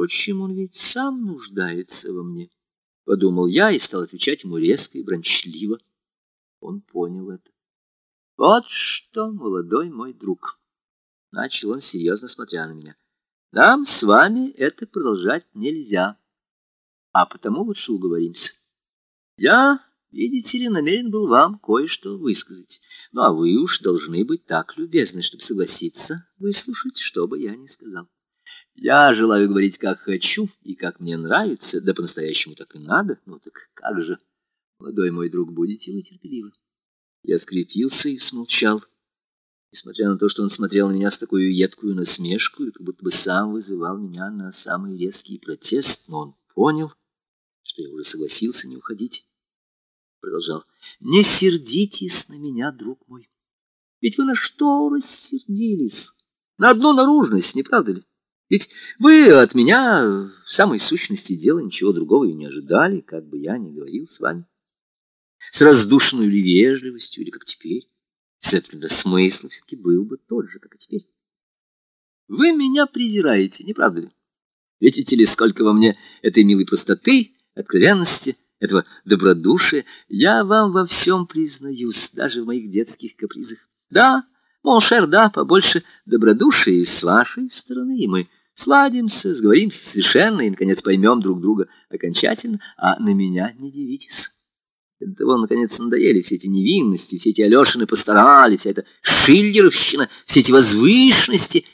Впрочем, он ведь сам нуждается во мне, — подумал я и стал отвечать ему резко и брончливо. Он понял это. Вот что, молодой мой друг, — начал он, серьезно смотря на меня, — нам с вами это продолжать нельзя, а потому лучше уговоримся. Я, видите ли, намерен был вам кое-что высказать, ну а вы уж должны быть так любезны, чтобы согласиться выслушать, что бы я ни сказал. Я желаю говорить, как хочу и как мне нравится, да по-настоящему так и надо. Ну так как же, молодой мой друг, будете вы терпеливы? Я скрепился и смолчал, несмотря на то, что он смотрел на меня с такой едкую насмешку и как будто бы сам вызывал меня на самый резкий протест, но он понял, что я уже согласился не уходить. Продолжал. «Не сердитесь на меня, друг мой, ведь вы на что рассердились? На одну наружность, не правда ли? Ведь вы от меня в самой сущности дела ничего другого и не ожидали, как бы я ни говорил с вами. С раздушенной ли вежливостью, или как теперь. Следовательно, смысл все-таки был бы тот же, как и теперь. Вы меня презираете, не правда ли? Видите ли, сколько во мне этой милой простоты, откровенности, этого добродушия. Я вам во всем признаюсь, даже в моих детских капризах. Да, Mon cher, да, побольше добродушия с вашей стороны, и мы Сладимся, сговоримся совершенно и, наконец, поймем друг друга окончательно, а на меня не дивитесь. До того, наконец, надоели все эти невинности, все эти Алешины пасторали, вся эта шиллеровщина, все эти возвышенности в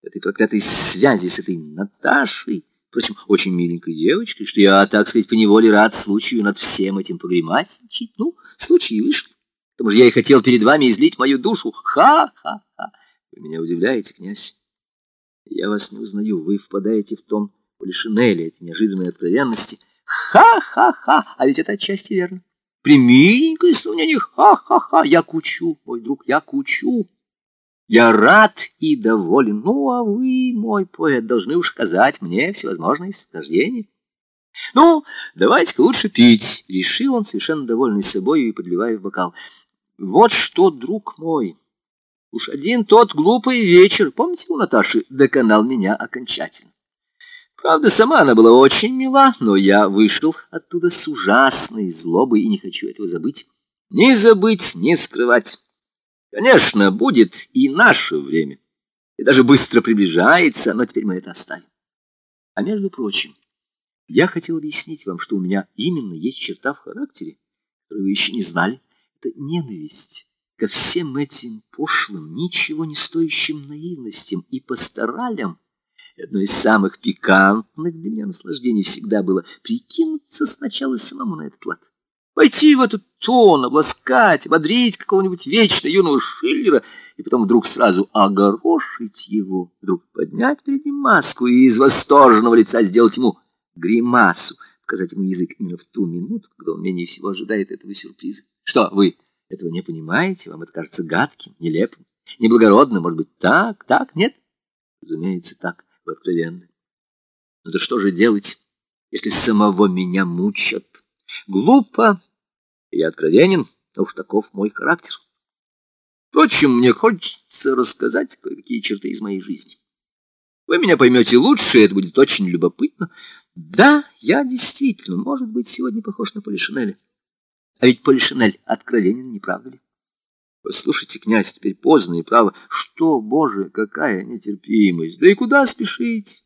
этой проклятой связи с этой Наташей, впрочем, очень миленькой девочкой, что я, так сказать, поневоле рад случаю над всем этим погримасничать. Ну, случай и вышел. Потому что я и хотел перед вами излить мою душу. Ха-ха-ха! Вы меня удивляете, князь. Я вас не узнаю, вы впадаете в тон Полишинеля, этой неожиданной откровенности. Ха-ха-ха, а ведь это отчасти верно. Примиленькое сравнение, ха-ха-ха, я кучу, мой друг, я кучу. Я рад и доволен. Ну, а вы, мой поэт, должны уж сказать мне всевозможные сождения. Ну, давайте-ка лучше пить, — решил он, совершенно довольный собой и подливая в бокал. Вот что, друг мой... Уж один тот глупый вечер, помните, у Наташи доконал меня окончательно. Правда, сама она была очень мила, но я вышел оттуда с ужасной злобой и не хочу этого забыть. Не забыть, не скрывать. Конечно, будет и наше время, и даже быстро приближается, но теперь мы это оставим. А между прочим, я хотел объяснить вам, что у меня именно есть черта в характере, которую вы еще не знали. Это ненависть ко всем этим пошлым, ничего не стоящим наивностям и пасторалям, одно из самых пикантных для меня наслаждений всегда было прикинуться сначала самому на этот лад. Пойти в этот тон, обласкать, ободрить какого-нибудь вечно юного Шиллера, и потом вдруг сразу огорошить его, вдруг поднять перед ним маску и из восторженного лица сделать ему гримасу, показать ему язык именно в ту минуту, когда он менее всего ожидает этого сюрприза. Что, вы этого не понимаете, вам это кажется гадким, нелепым, неблагородным, может быть, так, так, нет? Разумеется, так, вы откровенны. Но да что же делать, если самого меня мучат? Глупо, я откровенен, а уж таков мой характер. Впрочем, мне хочется рассказать кое-какие черты из моей жизни. Вы меня поймете лучше, это будет очень любопытно. Да, я действительно, может быть, сегодня похож на Полишинеля. А ведь Полишинель откровенен, не правда ли? Послушайте, князь, теперь поздно и право. Что, боже, какая нетерпимость! Да и куда спешить?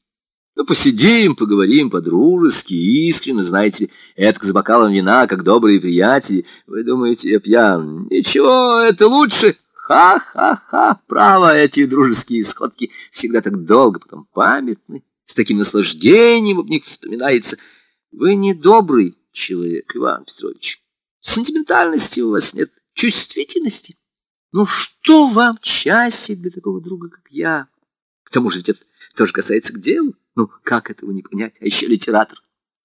Ну, посидим, поговорим по-дружески, искренне, знаете ли, это с бокалом вина, как добрые приятели. Вы думаете, я пьян? Ничего, это лучше. Ха-ха-ха, право, эти дружеские сходки всегда так долго, потом памятны, с таким наслаждением об них вспоминается. Вы не добрый человек, Иван Петрович. Сентиментальности у вас нет, чувствительности. Ну что вам часик для такого друга, как я? К тому же ведь это тоже касается к делу. Ну, как этого не понять? А еще литератор.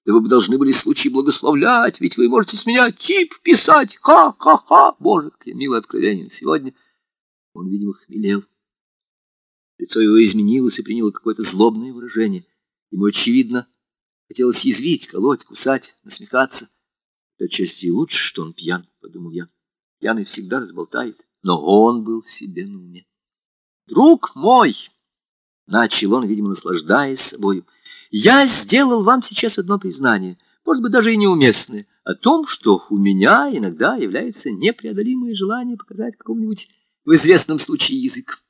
Да вы бы должны были случай благословлять, ведь вы можете с меня тип писать. Ха-ха-ха! Боже, как я мило откровенен. Сегодня он, видимо, хмелел. Лицо его изменилось и приняло какое-то злобное выражение. Ему, очевидно, хотелось язвить, колоть, кусать, насмехаться. Отчасти лучше, что он пьян, — подумал я. Пьяный всегда разболтает, но он был себе на уме. «Друг мой!» — начал он, видимо, наслаждаясь собою. Я сделал вам сейчас одно признание, может быть, даже и неуместное, о том, что у меня иногда является непреодолимое желание показать какому-нибудь в известном случае язык.